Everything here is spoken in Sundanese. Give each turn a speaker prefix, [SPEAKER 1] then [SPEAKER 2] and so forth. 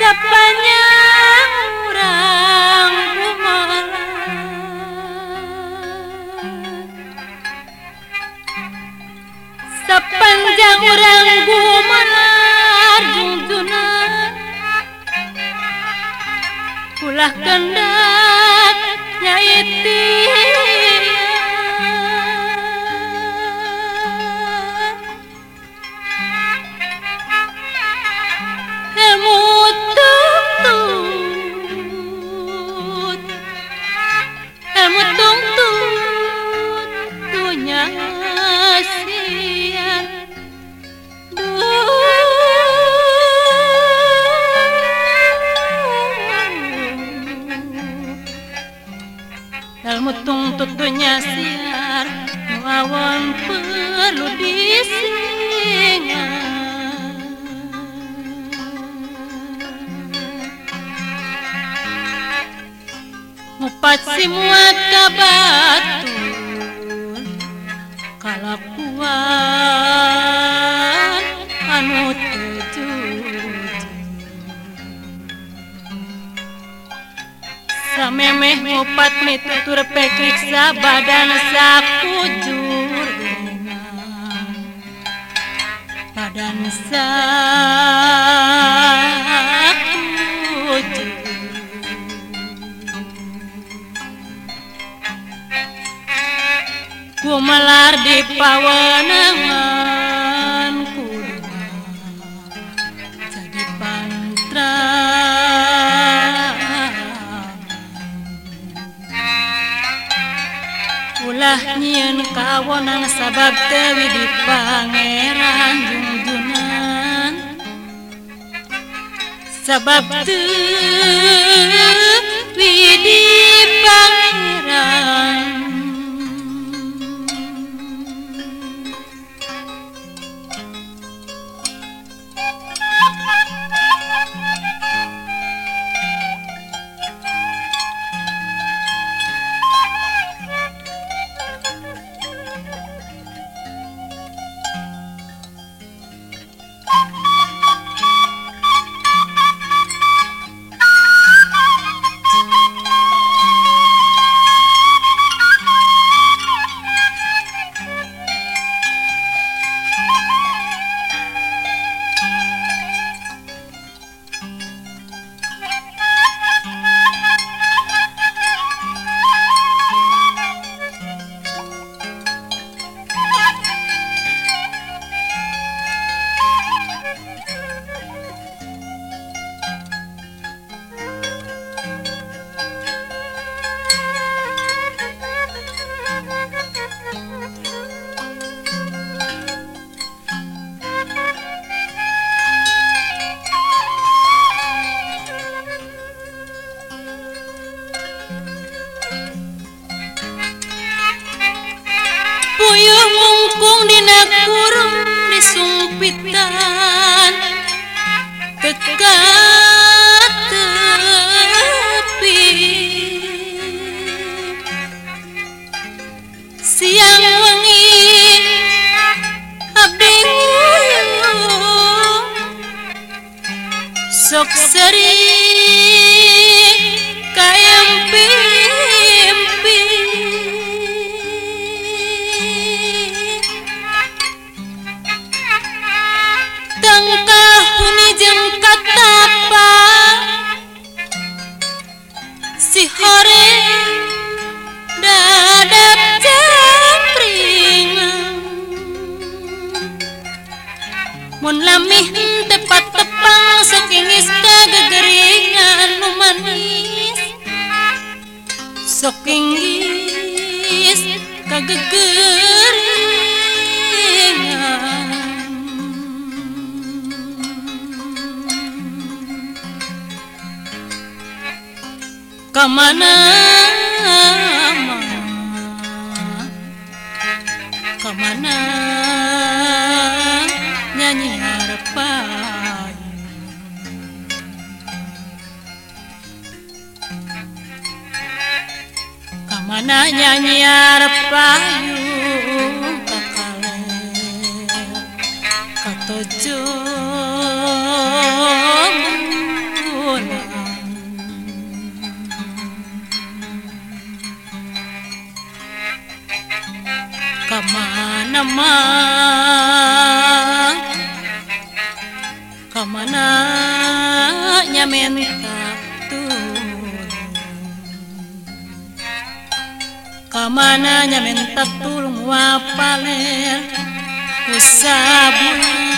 [SPEAKER 1] sepanjang urang kumaran sepanjang urang dunia siar Melawan perlu disingat. Ngupat semua kabatu Kalakuan samemeh ngupat me tutur pekrik sa badan sa kujur. Ku melar di pawenengan Ilah nyiin kawonan sabab Dewi di Pangeran Junjunan Sabab Dewi di pitan dekat tepi. Siang wengi abdi sok sering kayang jeung katapa Si hore dadap jangkring Mun lamih tepat tepang sakingis kagegeringan nu manis. Sakingis kagegeringan kemana kemana nyanyi harapan kemana nyanyi harapan nama kamananya menta kamananya menta tulung wapaler kusabur